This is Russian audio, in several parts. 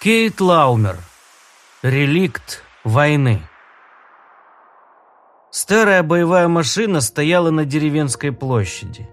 Кейт Лаумер. Реликт войны. Старая боевая машина стояла на деревенской площади.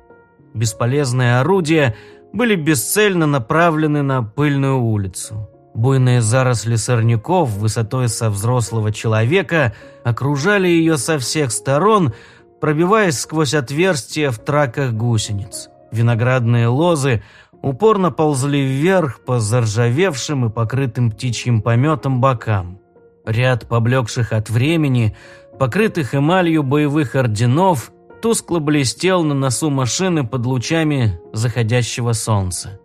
Бесполезные орудия были бесцельно направлены на пыльную улицу. Буйные заросли сорняков высотой со взрослого человека окружали ее со всех сторон, пробиваясь сквозь отверстия в траках гусениц. Виноградные лозы упорно ползли вверх по заржавевшим и покрытым птичьим пометом бокам. Ряд поблекших от времени, покрытых эмалью боевых орденов, тускло блестел на носу машины под лучами заходящего солнца.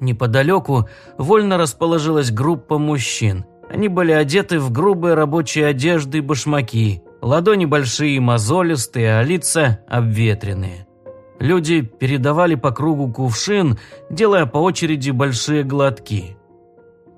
Неподалеку вольно расположилась группа мужчин. Они были одеты в грубые рабочие одежды и башмаки, ладони большие и мозолистые, а лица обветренные. Люди передавали по кругу кувшин, делая по очереди большие глотки.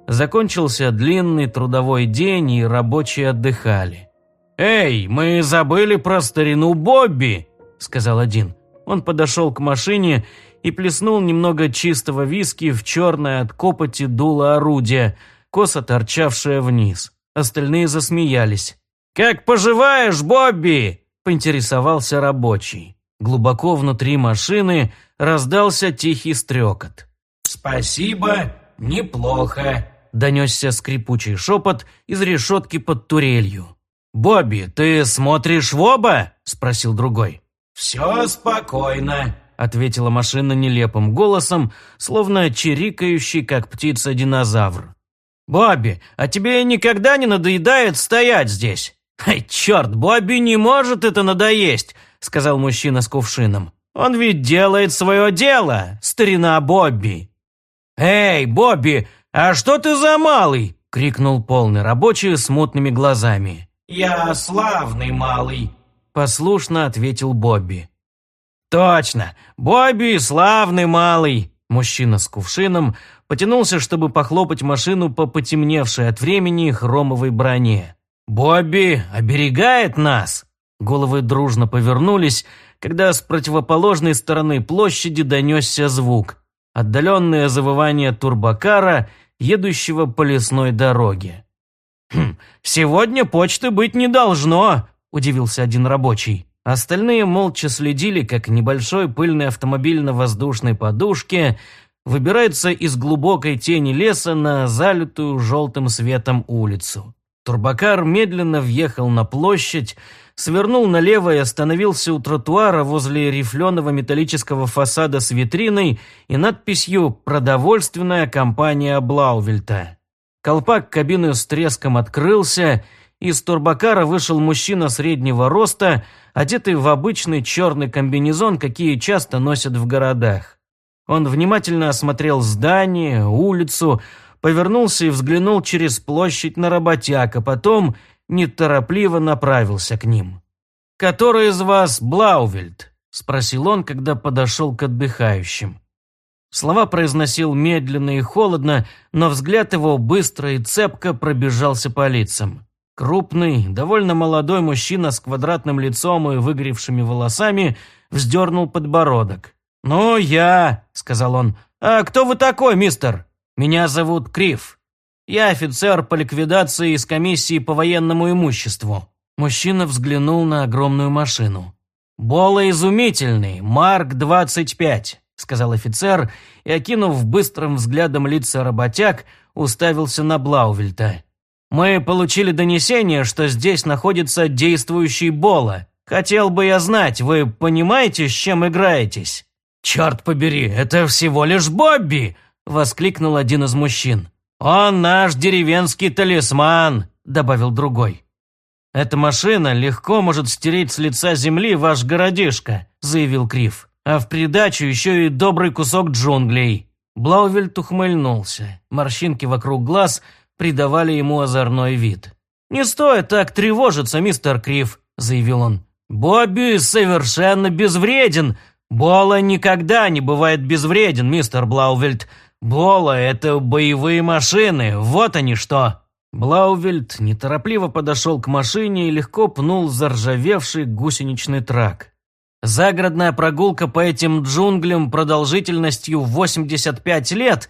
Закончился длинный трудовой день, и рабочие отдыхали. «Эй, мы забыли про старину Бобби!» – сказал один. Он подошел к машине и плеснул немного чистого виски в черное от копоти дуло орудия, косо торчавшее вниз. Остальные засмеялись. «Как поживаешь, Бобби?» – поинтересовался рабочий. Глубоко внутри машины раздался тихий стрекот. «Спасибо, неплохо», – донесся скрипучий шепот из решетки под турелью. «Бобби, ты смотришь в оба?» – спросил другой. «Все спокойно», – ответила машина нелепым голосом, словно чирикающий, как птица-динозавр. «Бобби, а тебе никогда не надоедает стоять здесь?» «Ай, черт, Бобби не может это надоесть!» – сказал мужчина с кувшином. «Он ведь делает свое дело, старина Бобби!» «Эй, Бобби, а что ты за малый?» – крикнул полный рабочий с мутными глазами. «Я славный малый», – послушно ответил Бобби. «Точно, Бобби славный малый!» Мужчина с кувшином потянулся, чтобы похлопать машину по потемневшей от времени хромовой броне. «Бобби оберегает нас!» Головы дружно повернулись, когда с противоположной стороны площади донесся звук. Отдаленное завывание турбокара, едущего по лесной дороге. «Хм, сегодня почты быть не должно», – удивился один рабочий. Остальные молча следили, как небольшой пыльный автомобиль на воздушной подушке выбирается из глубокой тени леса на залитую желтым светом улицу. Турбокар медленно въехал на площадь, свернул налево и остановился у тротуара возле рифленого металлического фасада с витриной и надписью «Продовольственная компания Блаувельта». Колпак кабины с треском открылся, из турбокара вышел мужчина среднего роста, одетый в обычный черный комбинезон, какие часто носят в городах. Он внимательно осмотрел здание, улицу, повернулся и взглянул через площадь на работяг, а потом неторопливо направился к ним. «Который из вас Блаувельд?» – спросил он, когда подошел к отдыхающим. Слова произносил медленно и холодно, но взгляд его быстро и цепко пробежался по лицам. Крупный, довольно молодой мужчина с квадратным лицом и выгоревшими волосами вздернул подбородок. «Ну, я», — сказал он. «А кто вы такой, мистер?» «Меня зовут Крив. Я офицер по ликвидации из комиссии по военному имуществу». Мужчина взглянул на огромную машину. «Бола изумительный, Марк-25», — сказал офицер, и, окинув быстрым взглядом лица работяг, уставился на Блаувельта. «Мы получили донесение, что здесь находится действующий Бола. Хотел бы я знать, вы понимаете, с чем играетесь?» «Черт побери, это всего лишь Бобби!» – воскликнул один из мужчин. «Он наш деревенский талисман», – добавил другой. «Эта машина легко может стереть с лица земли ваш городишко», – заявил Крив. «А в придачу еще и добрый кусок джунглей». Блаувельт ухмыльнулся. Морщинки вокруг глаз придавали ему озорной вид. «Не стоит так тревожиться, мистер Крив», – заявил он. «Бобби совершенно безвреден. Боло никогда не бывает безвреден, мистер Блаувельт. Бола – это боевые машины, вот они что!» Блаувельд неторопливо подошел к машине и легко пнул заржавевший гусеничный трак. Загородная прогулка по этим джунглям продолжительностью 85 лет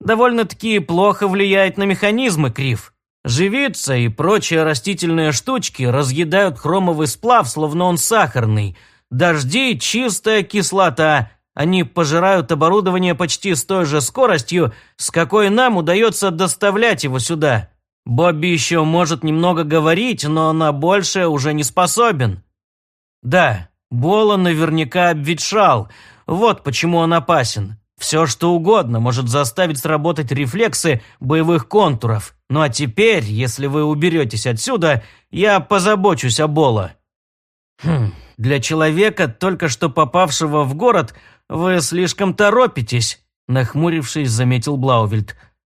довольно-таки плохо влияет на механизмы, Крив. Живица и прочие растительные штучки разъедают хромовый сплав, словно он сахарный. Дожди – чистая кислота. Они пожирают оборудование почти с той же скоростью, с какой нам удается доставлять его сюда. Бобби еще может немного говорить, но на большее уже не способен. Да, Бола наверняка обветшал. Вот почему он опасен. Все что угодно может заставить сработать рефлексы боевых контуров. Ну а теперь, если вы уберетесь отсюда, я позабочусь о Бола. Хм, для человека, только что попавшего в город, вы слишком торопитесь, нахмурившись, заметил Блаувельд.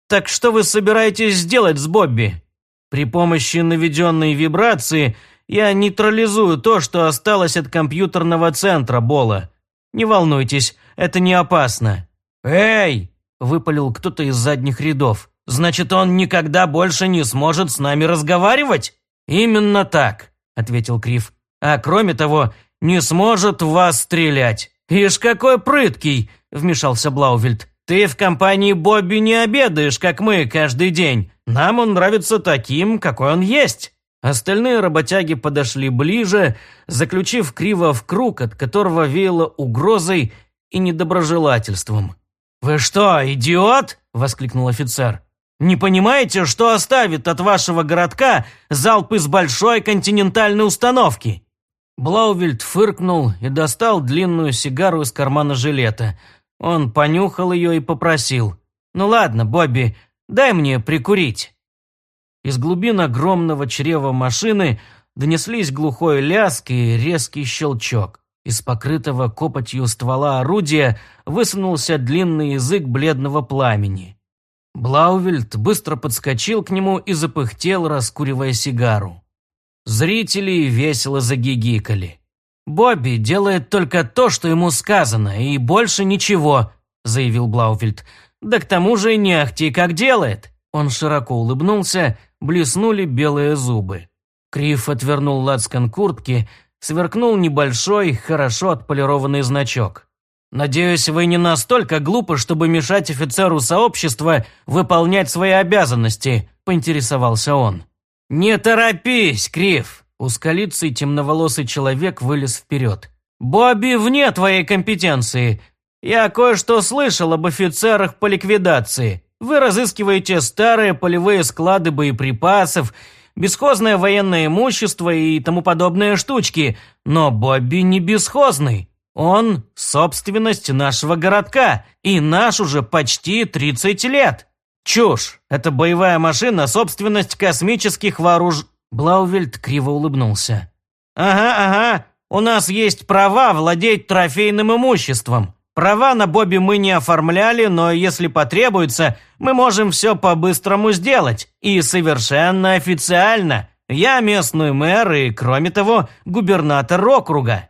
Так что вы собираетесь сделать с Бобби? При помощи наведенной вибрации я нейтрализую то, что осталось от компьютерного центра Бола. Не волнуйтесь, это не опасно. «Эй!» – выпалил кто-то из задних рядов. «Значит, он никогда больше не сможет с нами разговаривать?» «Именно так», – ответил Крив. «А кроме того, не сможет вас стрелять». «Ишь, какой прыткий!» – вмешался Блаувельд. «Ты в компании Бобби не обедаешь, как мы, каждый день. Нам он нравится таким, какой он есть». Остальные работяги подошли ближе, заключив Крива в круг, от которого веяло угрозой и недоброжелательством. «Вы что, идиот?» – воскликнул офицер. «Не понимаете, что оставит от вашего городка залп из большой континентальной установки?» Блаувельд фыркнул и достал длинную сигару из кармана жилета. Он понюхал ее и попросил. «Ну ладно, Бобби, дай мне прикурить». Из глубин огромного чрева машины донеслись глухой ляск и резкий щелчок. Из покрытого копотью ствола орудия высунулся длинный язык бледного пламени. Блаувельд быстро подскочил к нему и запыхтел, раскуривая сигару. Зрители весело загигикали. «Бобби делает только то, что ему сказано, и больше ничего», – заявил Блаувельд. «Да к тому же не ахти как делает». Он широко улыбнулся, блеснули белые зубы. Крив отвернул лацкан куртки, сверкнул небольшой, хорошо отполированный значок. «Надеюсь, вы не настолько глупы, чтобы мешать офицеру сообщества выполнять свои обязанности», – поинтересовался он. «Не торопись, Крив!» Узколицый темноволосый человек вылез вперед. «Бобби вне твоей компетенции. Я кое-что слышал об офицерах по ликвидации. Вы разыскиваете старые полевые склады боеприпасов бесхозное военное имущество и тому подобные штучки, но Бобби не бесхозный. Он – собственность нашего городка, и наш уже почти 30 лет. Чушь. Это боевая машина – собственность космических вооруж... Блаувельд криво улыбнулся. Ага, ага, у нас есть права владеть трофейным имуществом. Права на Бобби мы не оформляли, но если потребуется, мы можем все по-быстрому сделать. И совершенно официально. Я местный мэр и, кроме того, губернатор округа.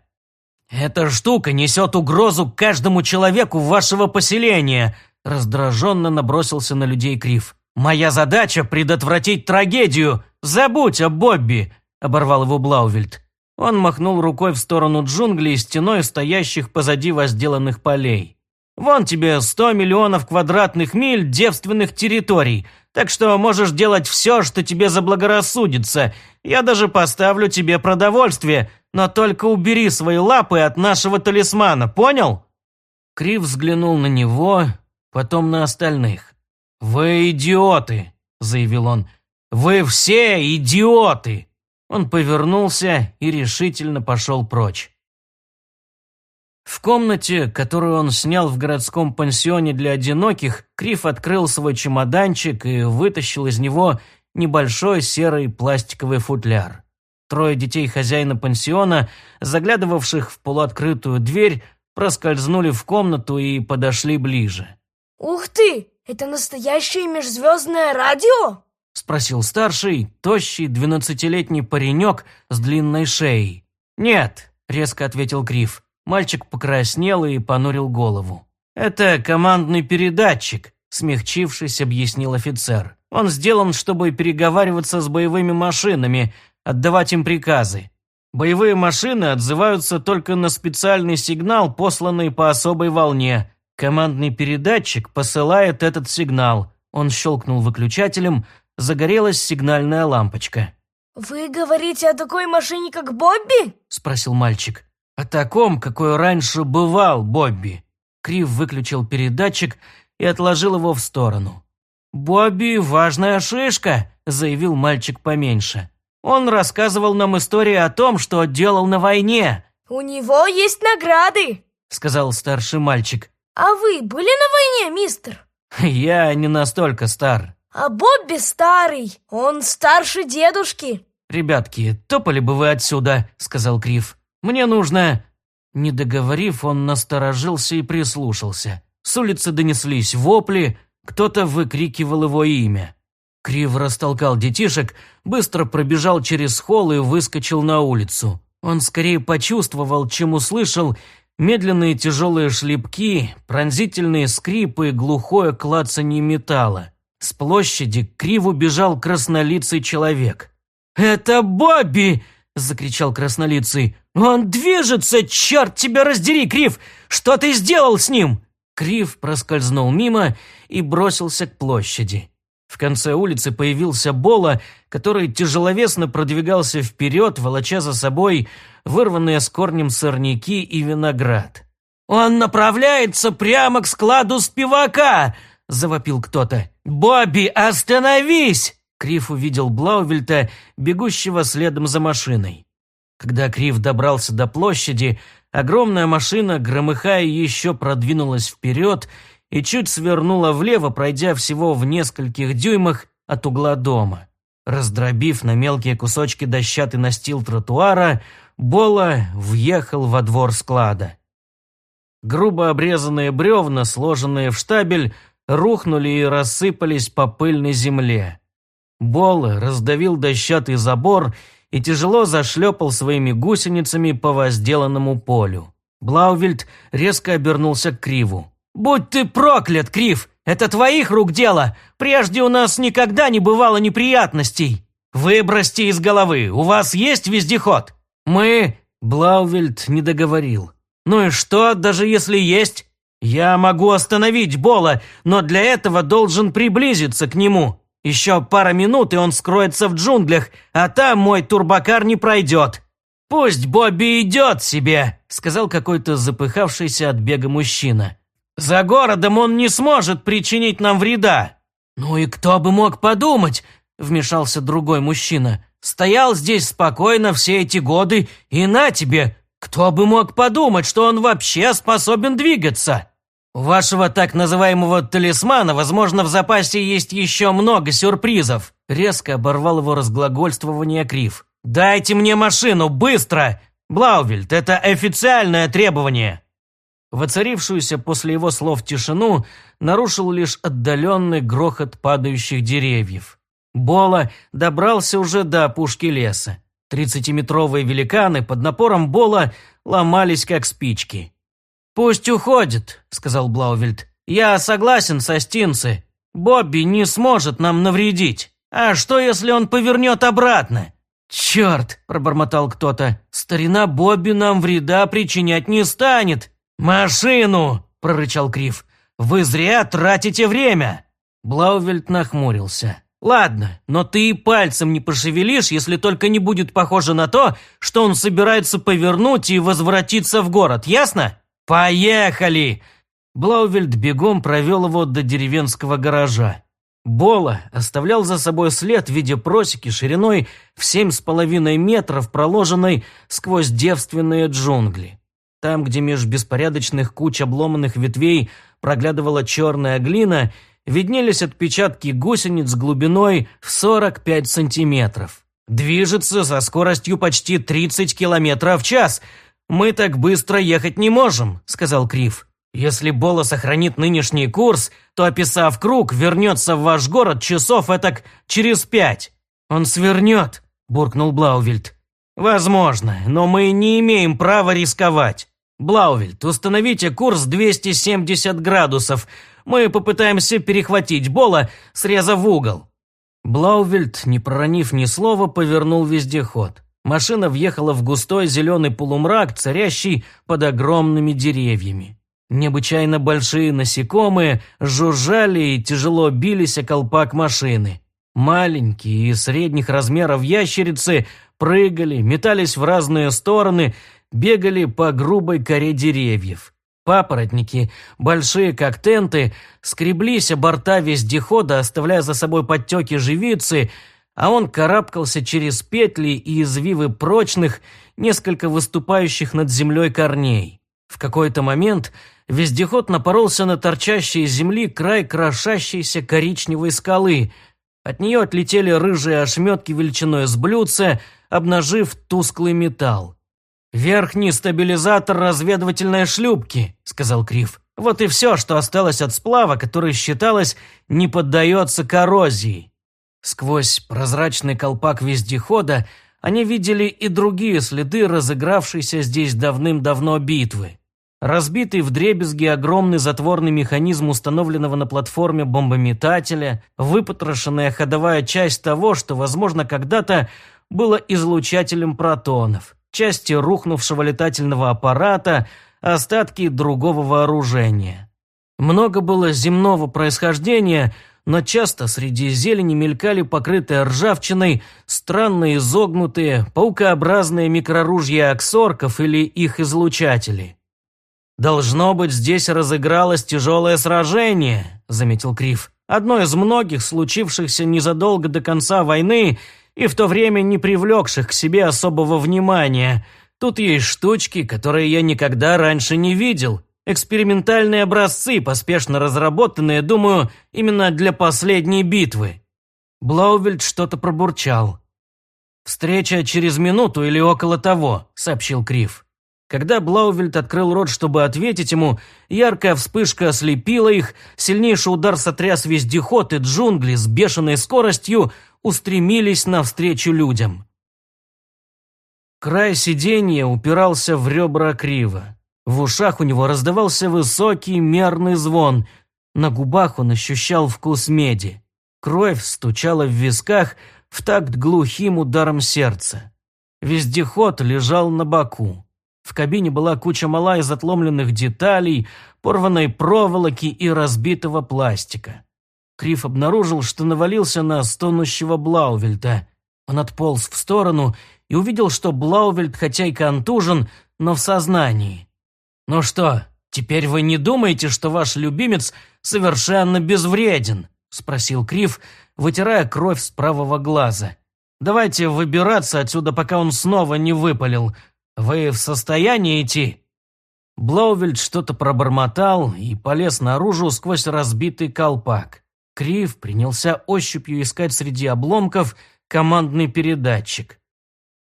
Эта штука несет угрозу каждому человеку вашего поселения, раздраженно набросился на людей Крив. Моя задача предотвратить трагедию. Забудь о Бобби, оборвал его Блаувельд. Он махнул рукой в сторону джунглей, стеной стоящих позади возделанных полей. «Вон тебе сто миллионов квадратных миль девственных территорий, так что можешь делать все, что тебе заблагорассудится. Я даже поставлю тебе продовольствие, но только убери свои лапы от нашего талисмана, понял?» Крив взглянул на него, потом на остальных. «Вы идиоты!» – заявил он. «Вы все идиоты!» Он повернулся и решительно пошел прочь. В комнате, которую он снял в городском пансионе для одиноких, Крив открыл свой чемоданчик и вытащил из него небольшой серый пластиковый футляр. Трое детей хозяина пансиона, заглядывавших в полуоткрытую дверь, проскользнули в комнату и подошли ближе. «Ух ты! Это настоящее межзвездное радио?» – спросил старший, тощий, двенадцатилетний паренек с длинной шеей. «Нет», – резко ответил Гриф. Мальчик покраснел и понурил голову. «Это командный передатчик», – смягчившись, объяснил офицер. «Он сделан, чтобы переговариваться с боевыми машинами, отдавать им приказы. Боевые машины отзываются только на специальный сигнал, посланный по особой волне. Командный передатчик посылает этот сигнал. Он щелкнул выключателем, загорелась сигнальная лампочка. «Вы говорите о такой машине, как Бобби?» – спросил мальчик. «О таком, какой раньше бывал Бобби». Крив выключил передатчик и отложил его в сторону. «Бобби – важная шишка», – заявил мальчик поменьше. «Он рассказывал нам истории о том, что делал на войне». «У него есть награды», – сказал старший мальчик. «А вы были на войне, мистер?» «Я не настолько стар». «А Бобби старый, он старше дедушки». «Ребятки, топали бы вы отсюда», – сказал Крив. «Мне нужно...» Не договорив, он насторожился и прислушался. С улицы донеслись вопли, кто-то выкрикивал его имя. Крив растолкал детишек, быстро пробежал через холл и выскочил на улицу. Он скорее почувствовал, чем услышал медленные тяжелые шлепки, пронзительные скрипы глухое клацанье металла. С площади к Криву бежал краснолицый человек. «Это Бобби!» – закричал краснолицый. «Он движется! Черт тебя раздери, Крив! Что ты сделал с ним?» Крив проскользнул мимо и бросился к площади. В конце улицы появился Бола, который тяжеловесно продвигался вперед, волоча за собой вырванные с корнем сорняки и виноград. «Он направляется прямо к складу спивака!» – завопил кто-то. «Бобби, остановись!» Крив увидел Блаувельта, бегущего следом за машиной. Когда Крив добрался до площади, огромная машина, громыхая, еще продвинулась вперед и чуть свернула влево, пройдя всего в нескольких дюймах от угла дома. Раздробив на мелкие кусочки дощатый настил тротуара, Бола въехал во двор склада. Грубо обрезанные бревна, сложенные в штабель, рухнули и рассыпались по пыльной земле. Бола раздавил дощатый забор и тяжело зашлепал своими гусеницами по возделанному полю. Блаувельд резко обернулся к Криву. «Будь ты проклят, Крив! Это твоих рук дело! Прежде у нас никогда не бывало неприятностей! Выбросьте из головы, у вас есть вездеход?» «Мы...» Блаувельд не договорил. «Ну и что, даже если есть? Я могу остановить Бола, но для этого должен приблизиться к нему. Еще пара минут, и он скроется в джунглях, а там мой турбокар не пройдет. Пусть Бобби идет себе», — сказал какой-то запыхавшийся от бега мужчина. «За городом он не сможет причинить нам вреда». «Ну и кто бы мог подумать?» — вмешался другой мужчина. «Стоял здесь спокойно все эти годы, и на тебе! Кто бы мог подумать, что он вообще способен двигаться?» У вашего так называемого талисмана, возможно, в запасе есть еще много сюрпризов. Резко оборвал его разглагольствование Крив. Дайте мне машину, быстро! Блаувельд, это официальное требование. Воцарившуюся после его слов тишину нарушил лишь отдаленный грохот падающих деревьев. Бола добрался уже до опушки леса. Тридцатиметровые великаны под напором Бола ломались как спички. «Пусть уходит», — сказал Блаувельд. «Я согласен со Стинцы. Бобби не сможет нам навредить. А что, если он повернет обратно?» «Черт!» – пробормотал кто-то. «Старина Бобби нам вреда причинять не станет!» «Машину!» – прорычал Крив. «Вы зря тратите время!» Блаувельд нахмурился. «Ладно, но ты и пальцем не пошевелишь, если только не будет похоже на то, что он собирается повернуть и возвратиться в город, ясно?» «Поехали!» Блаувельд бегом провел его до деревенского гаража. Бола оставлял за собой след в виде просеки шириной в семь с половиной метров, проложенной сквозь девственные джунгли. Там, где меж беспорядочных куч обломанных ветвей проглядывала черная глина, виднелись отпечатки гусениц глубиной в 45 сантиметров. Движется со скоростью почти 30 километров в час – «Мы так быстро ехать не можем», — сказал Крив. «Если Боло сохранит нынешний курс, то, описав круг, вернется в ваш город часов этак через пять». «Он свернет», — буркнул Блаувельт. «Возможно, но мы не имеем права рисковать. Блаувельт, установите курс 270 градусов. Мы попытаемся перехватить Боло, срезав угол». Блаувельт, не проронив ни слова, повернул вездеход. Машина въехала в густой зеленый полумрак, царящий под огромными деревьями. Необычайно большие насекомые жужжали и тяжело бились о колпак машины. Маленькие и средних размеров ящерицы прыгали, метались в разные стороны, бегали по грубой коре деревьев. Папоротники, большие как тенты, скреблись о борта вездехода, оставляя за собой подтеки живицы, а он карабкался через петли и извивы прочных, несколько выступающих над землей корней. В какой-то момент вездеход напоролся на торчащий из земли край крошащейся коричневой скалы. От нее отлетели рыжие ошметки величиной с блюдца, обнажив тусклый металл. «Верхний стабилизатор разведывательной шлюпки», — сказал Крив. «Вот и все, что осталось от сплава, который, считалось, не поддается коррозии». Сквозь прозрачный колпак вездехода они видели и другие следы разыгравшейся здесь давным-давно битвы. Разбитый вдребезги огромный затворный механизм установленного на платформе бомбометателя, выпотрошенная ходовая часть того, что, возможно, когда-то было излучателем протонов, части рухнувшего летательного аппарата, остатки другого вооружения. Много было земного происхождения, но часто среди зелени мелькали покрытые ржавчиной странно изогнутые, паукообразные микроружья аксорков или их излучатели. «Должно быть, здесь разыгралось тяжелое сражение», — заметил Крив. «Одно из многих, случившихся незадолго до конца войны и в то время не привлекших к себе особого внимания. Тут есть штучки, которые я никогда раньше не видел. Экспериментальные образцы, поспешно разработанные, думаю, именно для последней битвы». Блаувельд что-то пробурчал. «Встреча через минуту или около того», — сообщил Крив. Когда Блаувельд открыл рот, чтобы ответить ему, яркая вспышка ослепила их, сильнейший удар сотряс вездеход, и джунгли с бешеной скоростью устремились навстречу людям. Край сиденья упирался в ребра криво. В ушах у него раздавался высокий мерный звон, на губах он ощущал вкус меди. Кровь стучала в висках в такт глухим ударом сердца. Вездеход лежал на боку. В кабине была куча мала из отломленных деталей, порванной проволоки и разбитого пластика. Крив обнаружил, что навалился на стонущего Блаувельта. Он отполз в сторону и увидел, что Блаувельт хотя и контужен, но в сознании. «Ну что, теперь вы не думаете, что ваш любимец совершенно безвреден?» – спросил Крив, вытирая кровь с правого глаза. «Давайте выбираться отсюда, пока он снова не выпалил. Вы в состоянии идти?» Блоувельд что-то пробормотал и полез наружу сквозь разбитый колпак. Крив принялся ощупью искать среди обломков командный передатчик.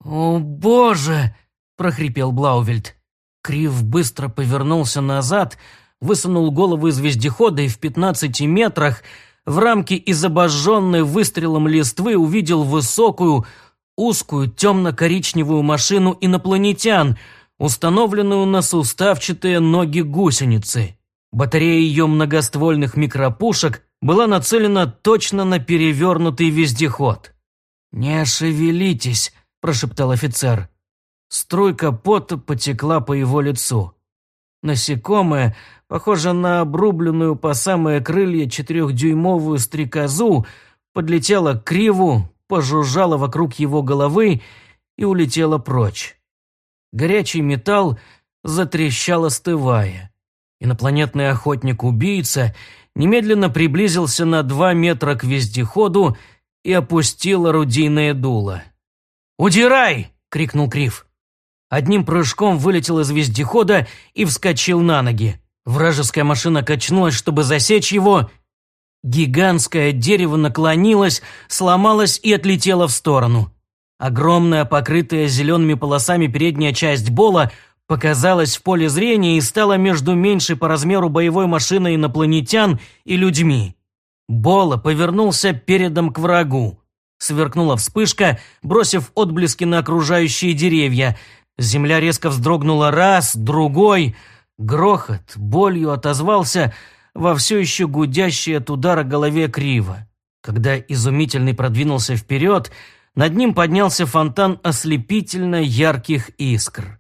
«О, боже!» – прохрипел Блаувельд. Крив быстро повернулся назад, высунул голову из вездехода и в пятнадцати метрах в рамке из обожженной выстрелом листвы увидел высокую, узкую темно-коричневую машину инопланетян, установленную на суставчатые ноги гусеницы. Батарея ее многоствольных микропушек была нацелена точно на перевернутый вездеход. «Не шевелитесь», – прошептал офицер. Струйка пота потекла по его лицу. Насекомое, похоже на обрубленную по самые крылья четырехдюймовую стрекозу, подлетело к криву, пожужжало вокруг его головы и улетело прочь. Горячий металл затрещал, остывая. Инопланетный охотник-убийца немедленно приблизился на два метра к вездеходу и опустил орудийное дуло. «Удирай!» — крикнул Крив. Одним прыжком вылетел из вездехода и вскочил на ноги. Вражеская машина качнулась, чтобы засечь его. Гигантское дерево наклонилось, сломалось и отлетело в сторону. Огромная, покрытая зелеными полосами передняя часть Бола показалась в поле зрения и стала между меньшей по размеру боевой машиной инопланетян и людьми. Бола повернулся передом к врагу. Сверкнула вспышка, бросив отблески на окружающие деревья – Земля резко вздрогнула раз, другой. Грохот болью отозвался во все еще гудящей от удара голове криво. Когда изумительный продвинулся вперед, над ним поднялся фонтан ослепительно ярких искр.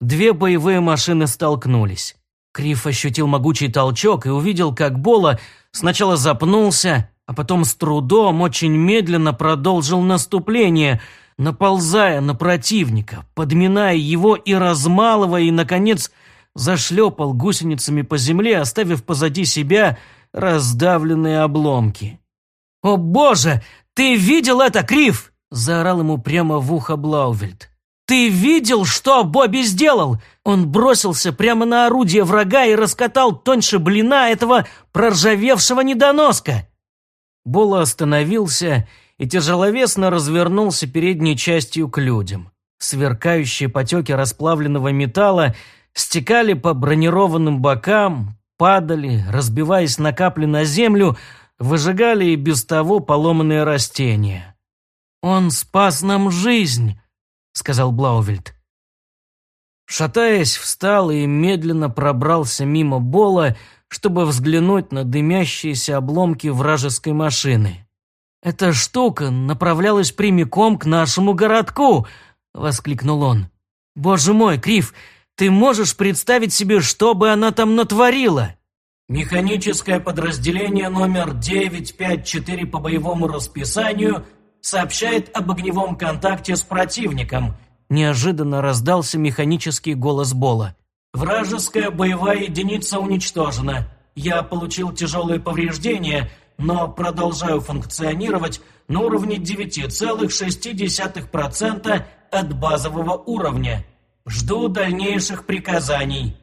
Две боевые машины столкнулись. Криф ощутил могучий толчок и увидел, как Бола сначала запнулся, а потом с трудом, очень медленно продолжил наступление, наползая на противника, подминая его и размалывая, и, наконец, зашлепал гусеницами по земле, оставив позади себя раздавленные обломки. «О боже, ты видел это, Крив?» – заорал ему прямо в ухо Блаувельд. «Ты видел, что Бобби сделал? Он бросился прямо на орудие врага и раскатал тоньше блина этого проржавевшего недоноска!» Бола остановился и тяжеловесно развернулся передней частью к людям. Сверкающие потеки расплавленного металла стекали по бронированным бокам, падали, разбиваясь на капли на землю, выжигали и без того поломанные растения. «Он спас нам жизнь», — сказал Блаувельд. Шатаясь, встал и медленно пробрался мимо Бола, чтобы взглянуть на дымящиеся обломки вражеской машины. «Эта штука направлялась прямиком к нашему городку!» — воскликнул он. «Боже мой, Крив, ты можешь представить себе, что бы она там натворила?» Механическое подразделение номер 954 по боевому расписанию сообщает об огневом контакте с противником. Неожиданно раздался механический голос Бола. Вражеская боевая единица уничтожена. Я получил тяжелые повреждения, но продолжаю функционировать на уровне 9,6% от базового уровня. Жду дальнейших приказаний.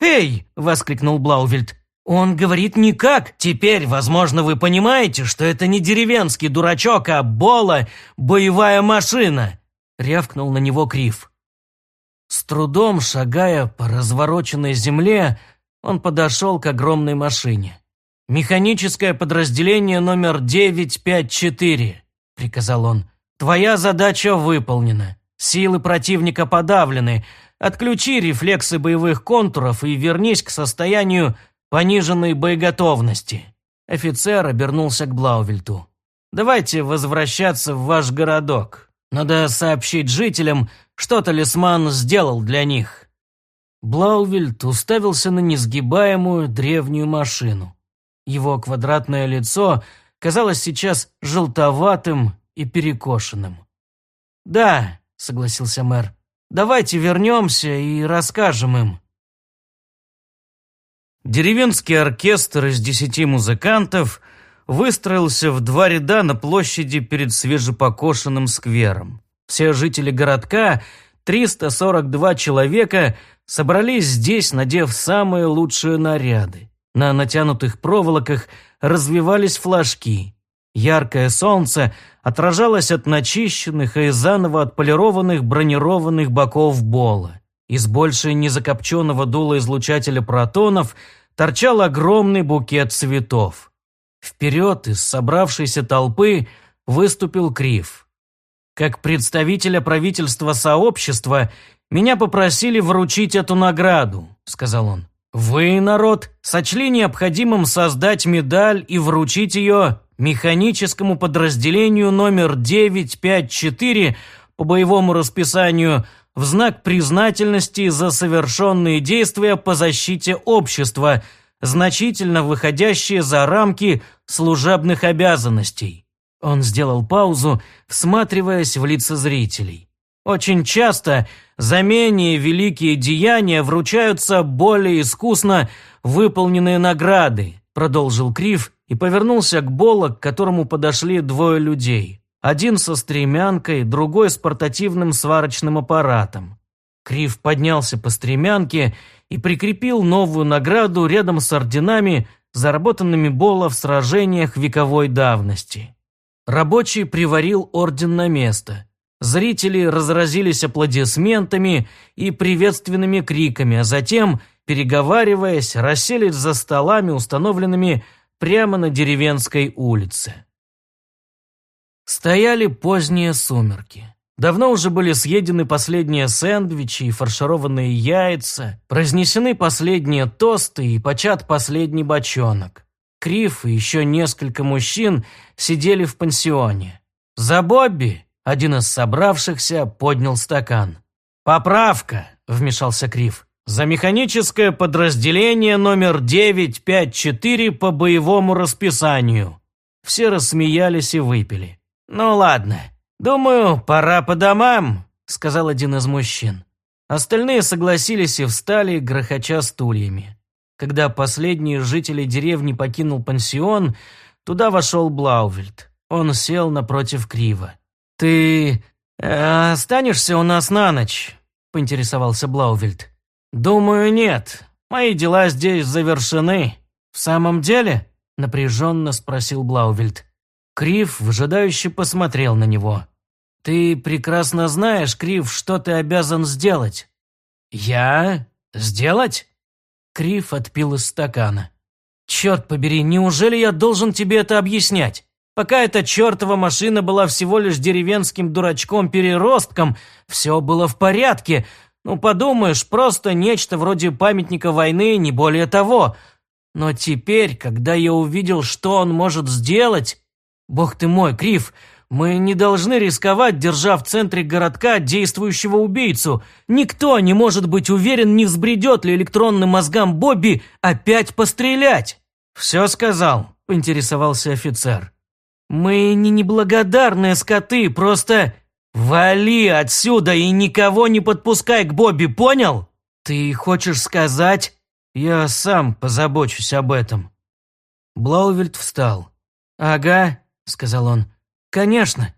«Эй!» – воскликнул Блаувельд. «Он говорит никак. Теперь, возможно, вы понимаете, что это не деревенский дурачок, а Бола – боевая машина!» – рявкнул на него Крив. С трудом шагая по развороченной земле, он подошел к огромной машине. «Механическое подразделение номер 954», – приказал он. «Твоя задача выполнена. Силы противника подавлены. Отключи рефлексы боевых контуров и вернись к состоянию пониженной боеготовности». Офицер обернулся к Блаувельту. «Давайте возвращаться в ваш городок. Надо сообщить жителям, что талисман сделал для них». Блаувельт уставился на несгибаемую древнюю машину. Его квадратное лицо казалось сейчас желтоватым и перекошенным. «Да», — согласился мэр, — «давайте вернемся и расскажем им». Деревенский оркестр из десяти музыкантов выстроился в два ряда на площади перед свежепокошенным сквером. Все жители городка, 342 человека, собрались здесь, надев самые лучшие наряды. На натянутых проволоках развивались флажки. Яркое солнце отражалось от начищенных и заново отполированных бронированных боков Бола. Из больше незакопченного дула излучателя протонов торчал огромный букет цветов. Вперед из собравшейся толпы выступил Крив. Как представителя правительства сообщества, меня попросили вручить эту награду, сказал он. Вы, народ, сочли необходимым создать медаль и вручить ее механическому подразделению номер 954 по боевому расписанию в знак признательности за совершенные действия по защите общества, значительно выходящие за рамки служебных обязанностей. Он сделал паузу, всматриваясь в лица зрителей. Очень часто за менее великие деяния вручаются более искусно выполненные награды, продолжил Крив и повернулся к Боло, к которому подошли двое людей. Один со стремянкой, другой с портативным сварочным аппаратом. Крив поднялся по стремянке и прикрепил новую награду рядом с орденами, заработанными Бола в сражениях вековой давности. Рабочий приварил орден на место. Зрители разразились аплодисментами и приветственными криками, а затем, переговариваясь, расселись за столами, установленными прямо на деревенской улице. Стояли поздние сумерки. Давно уже были съедены последние сэндвичи и фаршированные яйца, произнесены последние тосты и почат последний бочонок. Крив и еще несколько мужчин сидели в пансионе. За Бобби один из собравшихся поднял стакан. «Поправка!» – вмешался Крив. За механическое подразделение номер 954 по боевому расписанию. Все рассмеялись и выпили. «Ну ладно, думаю, пора по домам», — сказал один из мужчин. Остальные согласились и встали, грохоча стульями. Когда последний из жителей деревни покинул пансион, туда вошел Блаувельд. Он сел напротив Крива. «Ты э, останешься у нас на ночь?» – поинтересовался Блаувельд. «Думаю, нет. Мои дела здесь завершены». «В самом деле?» – напряженно спросил Блаувельд. Крив выжидающе посмотрел на него. «Ты прекрасно знаешь, Крив, что ты обязан сделать». «Я? Сделать?» Крив отпил из стакана. «Черт побери, неужели я должен тебе это объяснять? Пока эта чертова машина была всего лишь деревенским дурачком-переростком, все было в порядке. Ну, подумаешь, просто нечто вроде памятника войны, не более того. Но теперь, когда я увидел, что он может сделать... Бог ты мой, Крив, мы не должны рисковать, держа в центре городка действующего убийцу. Никто не может быть уверен, не взбредет ли электронным мозгам Бобби опять пострелять. «Все сказал», — поинтересовался офицер. «Мы не неблагодарные скоты, просто вали отсюда и никого не подпускай к Бобби, понял? Ты хочешь сказать? Я сам позабочусь об этом». Блаувельд встал. «Ага», — сказал он, — «Конечно».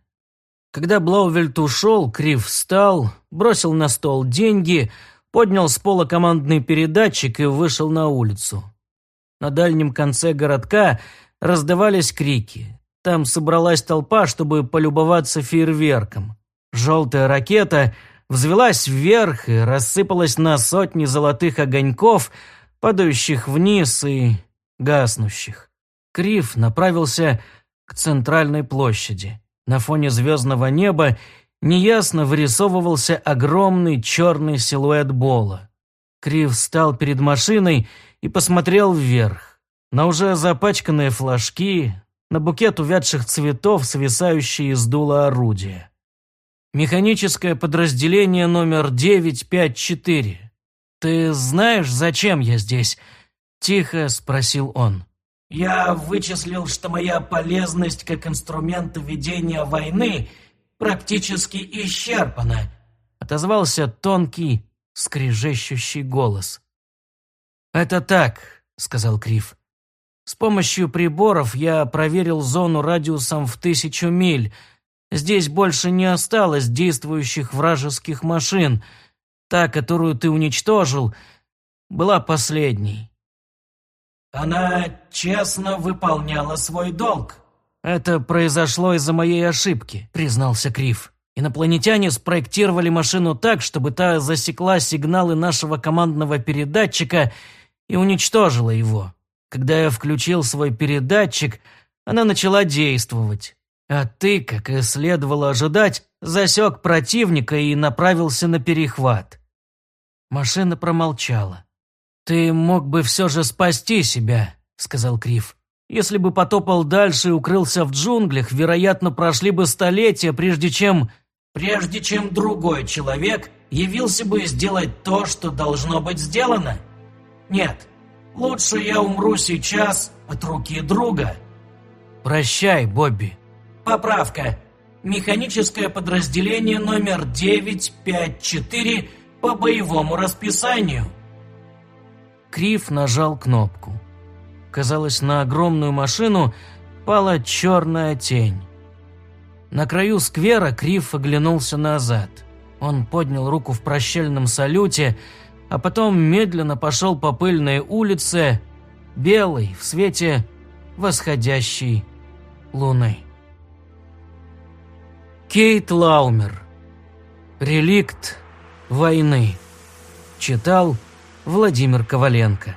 Когда Блаувельт ушел, Крив встал, бросил на стол деньги, поднял с пола командный передатчик и вышел на улицу. На дальнем конце городка раздавались крики. Там собралась толпа, чтобы полюбоваться фейерверком. Желтая ракета взвелась вверх и рассыпалась на сотни золотых огоньков, падающих вниз и гаснущих. Крив направился к центральной площади. На фоне звездного неба неясно вырисовывался огромный черный силуэт Бола. Крив встал перед машиной и посмотрел вверх. На уже запачканные флажки, на букет увядших цветов, свисающие из дула орудия. «Механическое подразделение номер 954. Ты знаешь, зачем я здесь?» – тихо спросил он. Я вычислил, что моя полезность как инструмент ведения войны практически исчерпана. Отозвался тонкий, скрежещущий голос. «Это так», — сказал Крив. «С помощью приборов я проверил зону радиусом в тысячу миль. Здесь больше не осталось действующих вражеских машин. Та, которую ты уничтожил, была последней. Она честно выполняла свой долг. Это произошло из-за моей ошибки, признался Крив. Инопланетяне спроектировали машину так, чтобы та засекла сигналы нашего командного передатчика и уничтожила его. Когда я включил свой передатчик, она начала действовать. А ты, как и следовало ожидать, засек противника и направился на перехват. Машина промолчала. «Ты мог бы все же спасти себя», — сказал Крив. «Если бы потопал дальше и укрылся в джунглях, вероятно, прошли бы столетия, прежде чем...» «Прежде чем другой человек явился бы сделать то, что должно быть сделано? Нет, лучше я умру сейчас от руки друга». «Прощай, Бобби». «Поправка. Механическое подразделение номер 954 по боевому расписанию». Крив нажал кнопку. Казалось, на огромную машину пала черная тень. На краю сквера Крив оглянулся назад. Он поднял руку в прощальном салюте, а потом медленно пошел по пыльной улице, белой, в свете восходящей луны. Кейт Лаумер. Реликт войны. Читал Владимир Коваленко